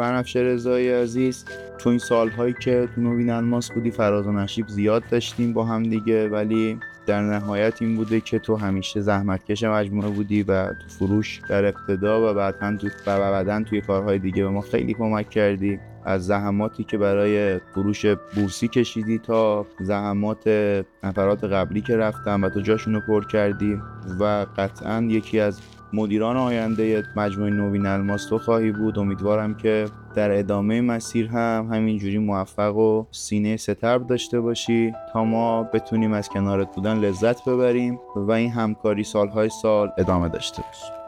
بنفشه رضایی عزیز. تو این سالهایی که تو نوین الماس بودی فراز و نشیب زیاد داشتیم با هم دیگه. ولی در نهایت این بوده که تو همیشه زحمتکش مجموعه بودی و تو فروش در ابتدا و بعدا تو و بعدا توی کارهای دیگه به ما خیلی کمک کردی. از زحماتی که برای فروش بورسی کشیدی تا زحمات نفرات قبلی که رفتن و تو جاشون پر کردی و قطعا یکی از مدیران آینده مجموعه نوین الماس تو خواهی بود. امیدوارم که در ادامه مسیر هم همینجوری موفق و سینه سترب داشته باشی تا ما بتونیم از کنارت بودن لذت ببریم و این همکاری سالهای سال ادامه داشته باشه